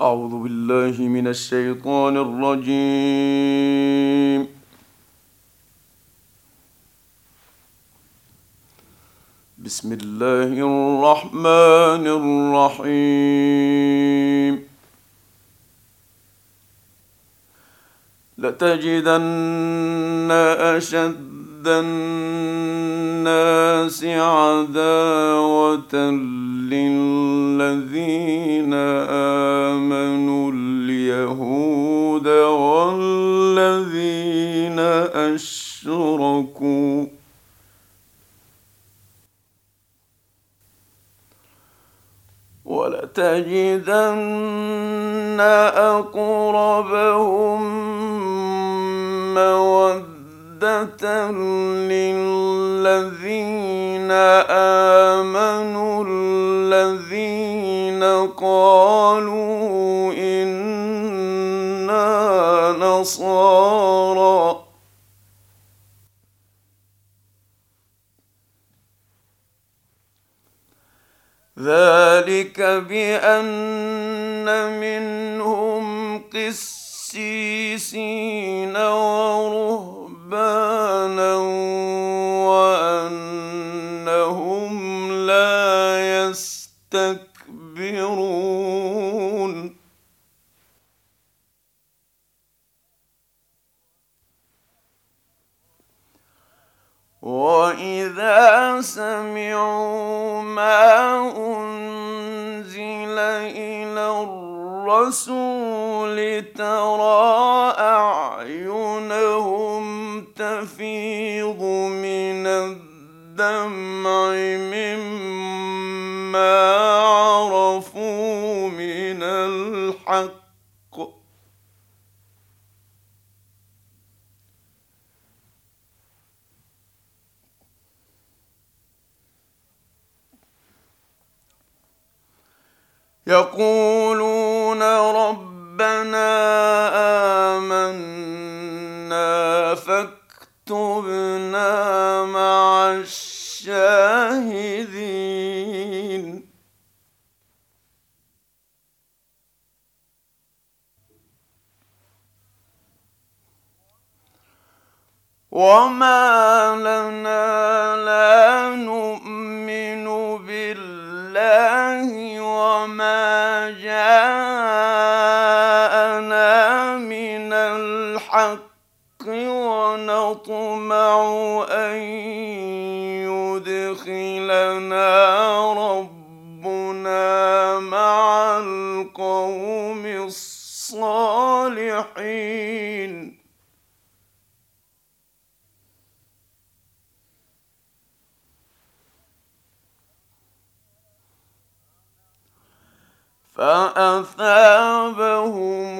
أعوذ بالله من الشيطان الرجيم. بسم الله الرحمن الرحيم. لتجدن أشد الناس عداوة للذين آمنوا اليهود والذين أشركوا. ولتجدن أقربهم مودة للذين آمنوا الذين قالوا إنا نصارى. ذلك بأن منهم قسيسين ورهبانا وإذا سمعوا ما أنزل إلى الرسول ترى يقولون ربنا آمنا فاكتبنا مع الشاهدين. وما لنا لا نؤمن ونطمع أن يدخلنا ربنا مع القوم الصالحين. فأثابهم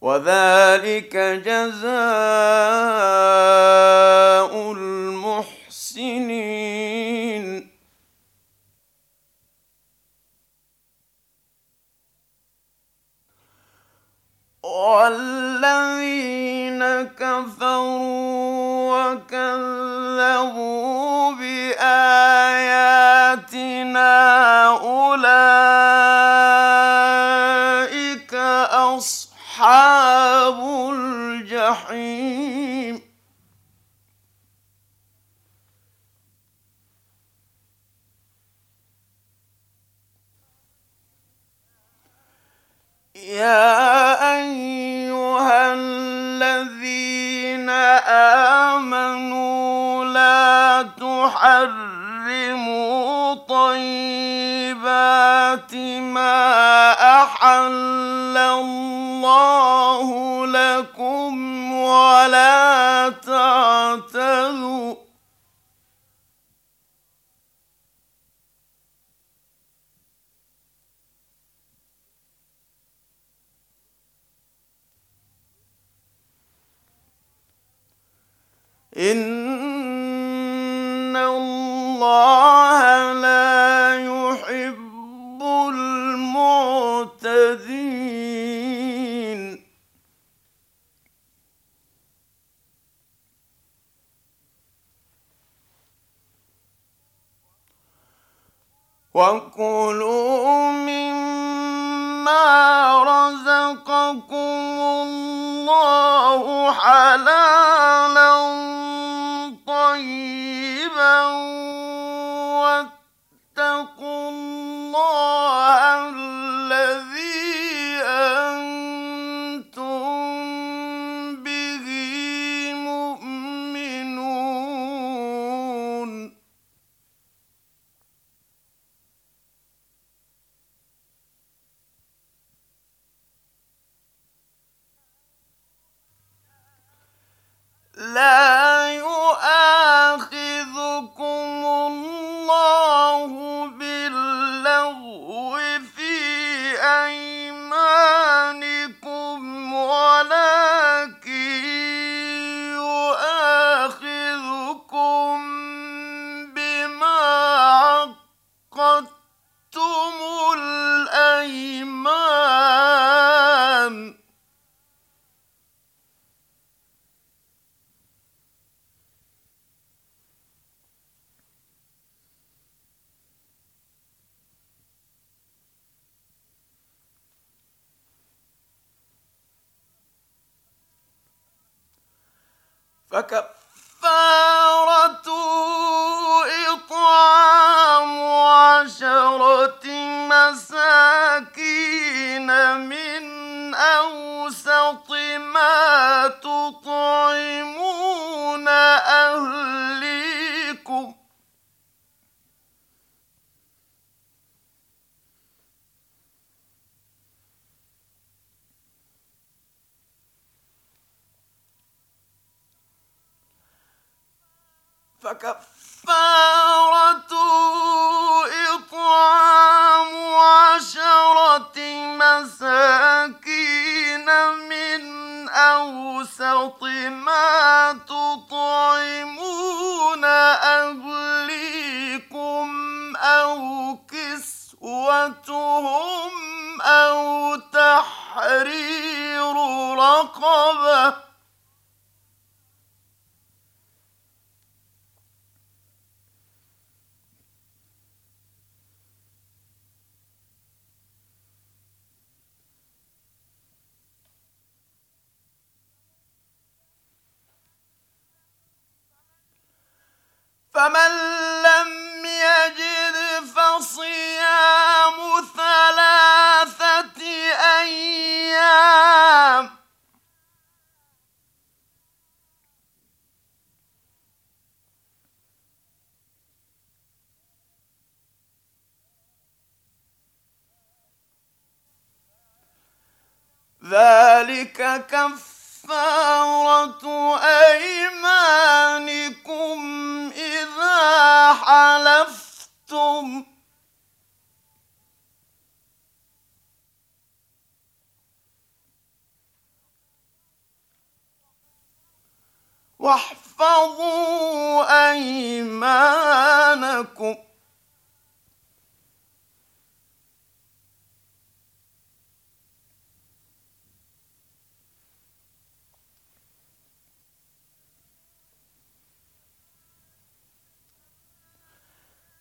وذلك جزاء المحسنين. والذين كفروا وكذبوا بآياتنا أولئك أصحاب الجحيم. يا أيها الذين آمنوا لا تحرموا طيبات ما أحل الله لكم ولا تعتدوا إن الله فكفارته إطعام عشرة مساكين من أوسط ما تطعمون أهليكم أوسط ما تطعمون فمن لم يجد فصيام ثلاثة أيام. ذلك كفارة أيمانكم إذا حلفتم؟ واحفظوا أيمانكم.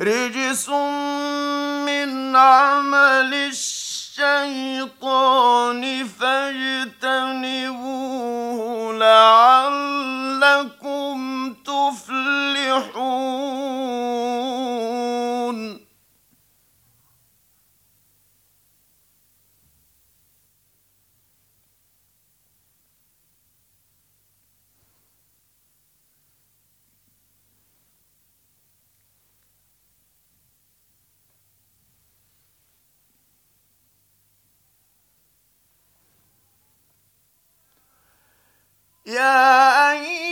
رجس من عمل الشيطان فاجتنبوه لعلكم تفلحون. يا أيها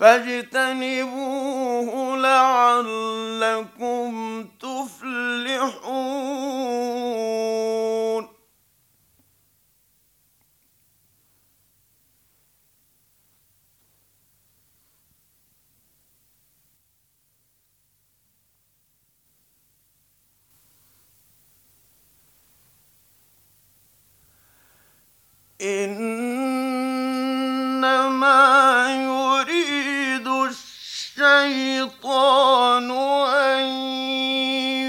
فاجتنبوه لعلكم تفلحون. إنما الشيطان أن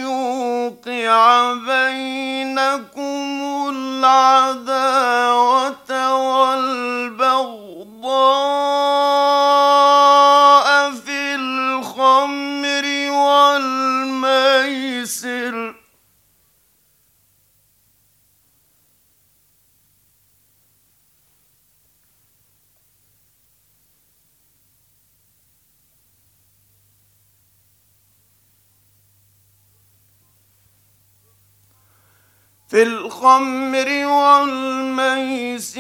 يوقع بينكم العداوة والبغضاء في الخمر والميسر في الخمر والميسر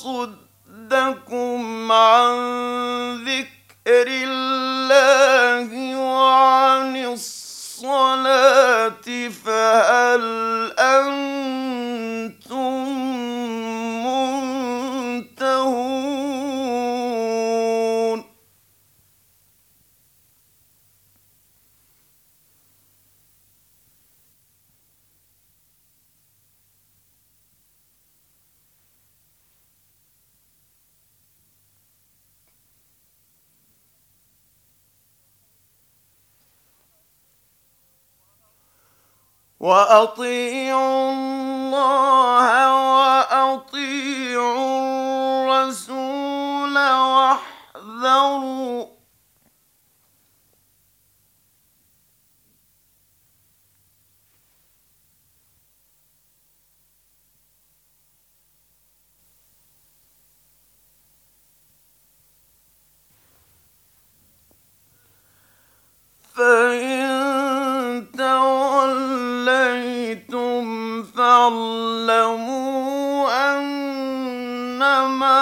ويصدكم عن ذكر الله وعن الصلاة فهل وأطيعوا الله وأطيعوا الرسول واحذروا. فإن فاعلموا أنما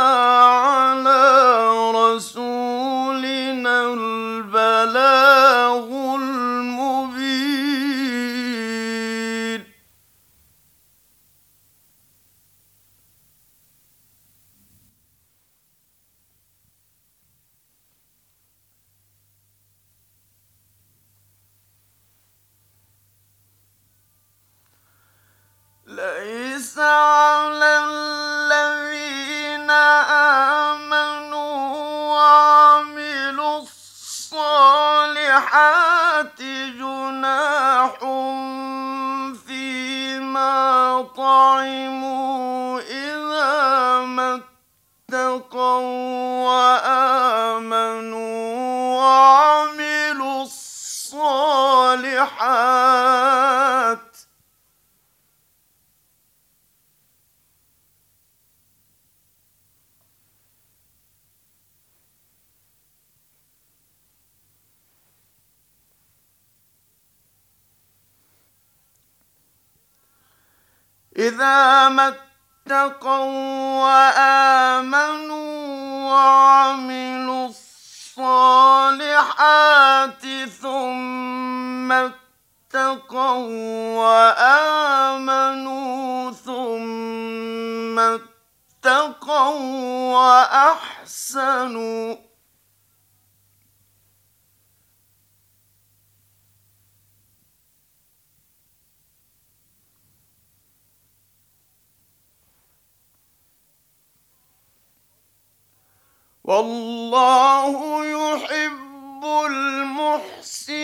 إذا ما اتقوا وآمنوا وعملوا الصالحات ثم اتقوا وآمنوا ثم اتقوا وأحسنوا والله يحب المحسنين.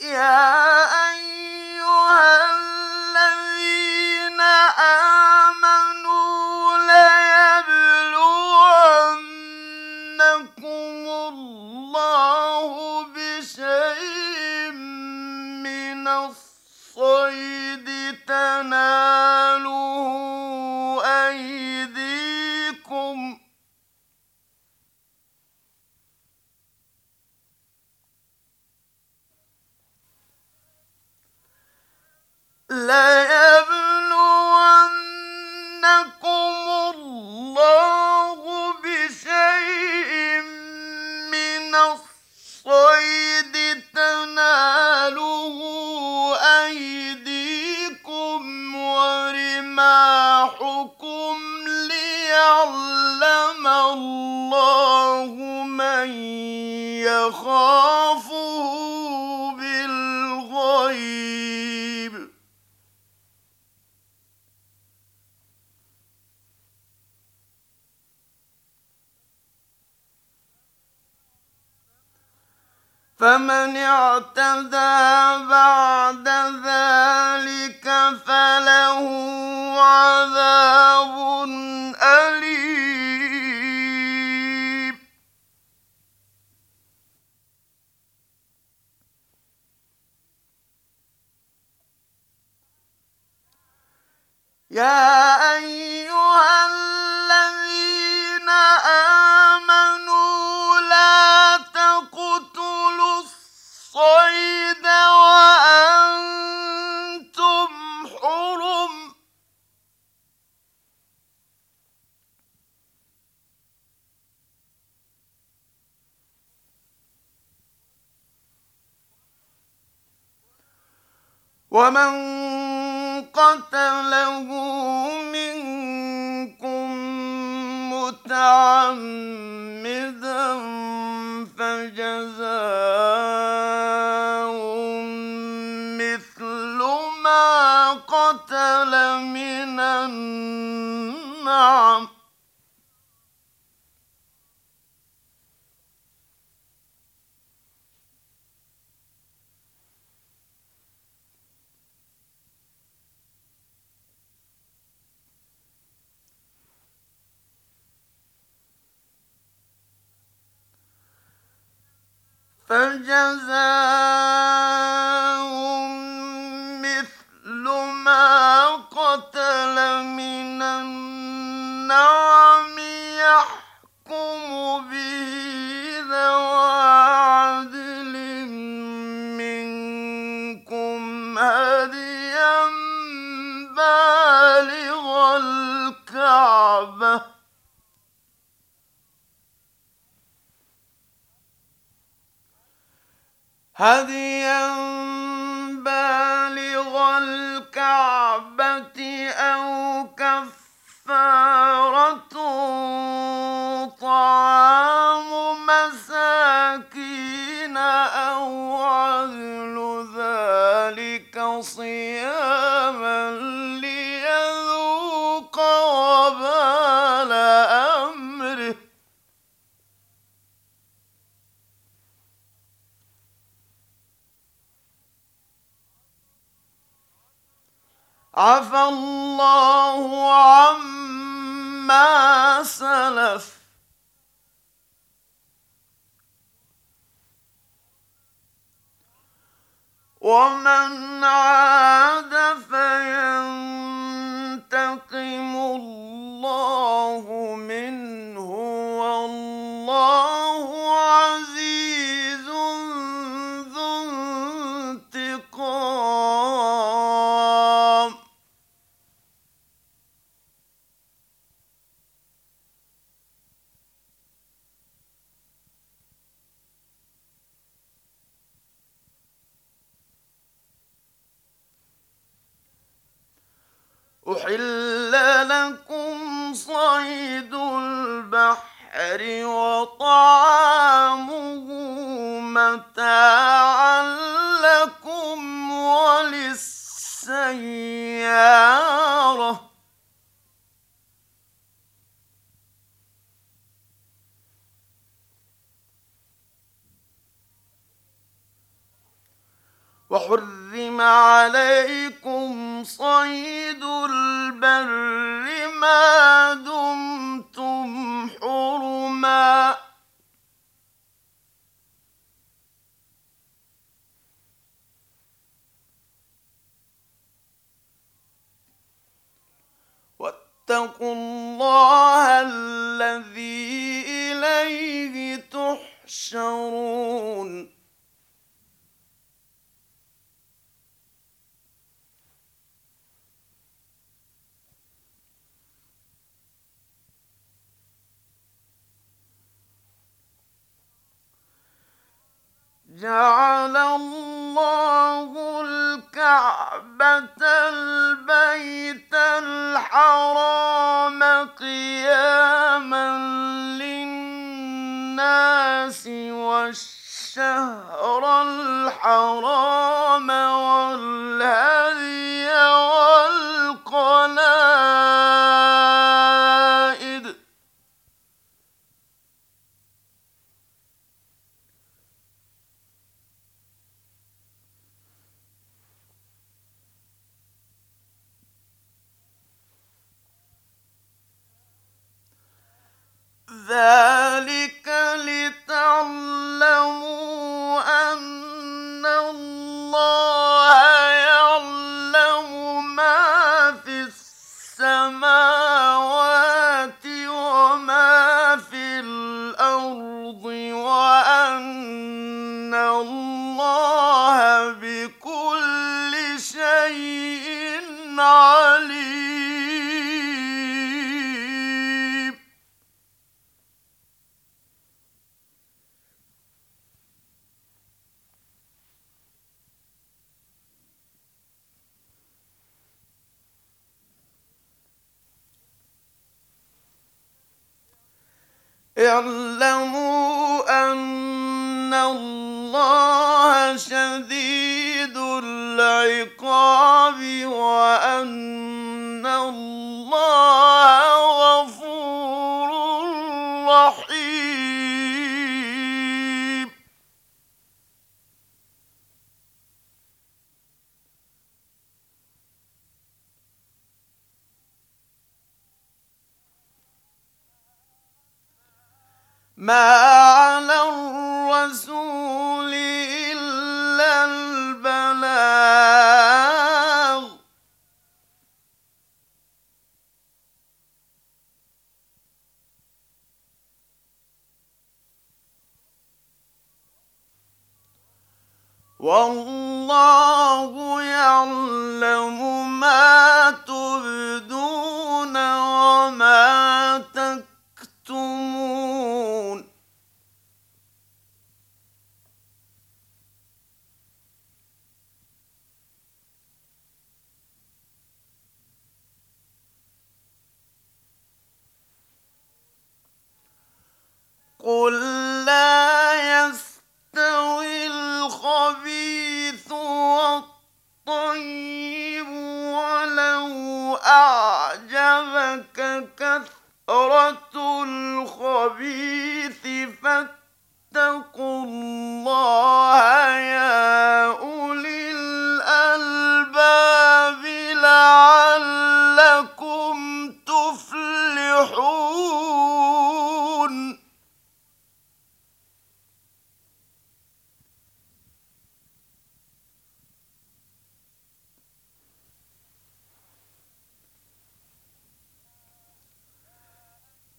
يا يا أيها الذين آمنوا لا تقتلوا الصيد وأنتم حرم. ومن قتله منكم متعمدا فجزاء مثل ما قتل من النعم فجزاء مثل ما قتل من النعم يحكم به ذوى عدل منكم هديا بالغ الكعبة هديا بالغ الكعبة أو كفارة عفى الله عما سلف. ومن عاد فينتقم وللسيارة وحرم عليكم صيد البر ما دمتم حرما. واتقوا الله الذي إليه تحشرون. جعل الله الكعبة البيت الحرام قياما للناس والشهر الحرام والهدي والقلائد ذلك لتعلموا أن الله غفور رحيم. ما والله يعلم ما تبدون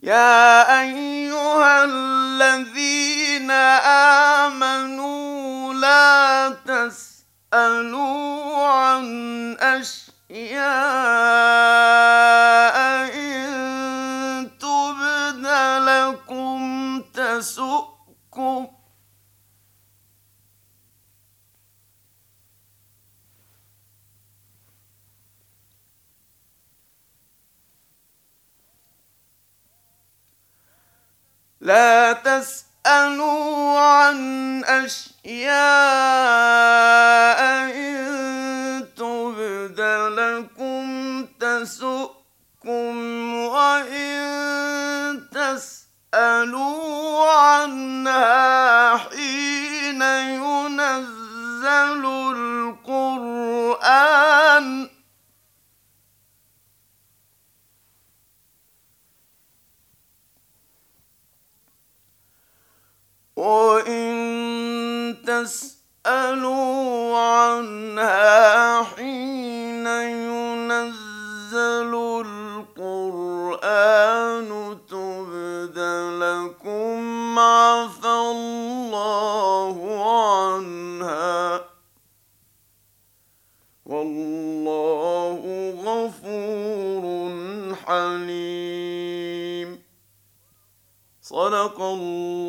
يا أيها الذين آمنوا لا تسألوا عن أشياء إن تبد لكم تسؤكم لا تسألوا عن أشياء إن تبد لكم تسؤكم وإن تسألوا عنها حين ينزل القرآن وإن تسألوا عنها حين ينزل القرآن تبد لكم عفى الله عنها والله غفور حليم صدق الله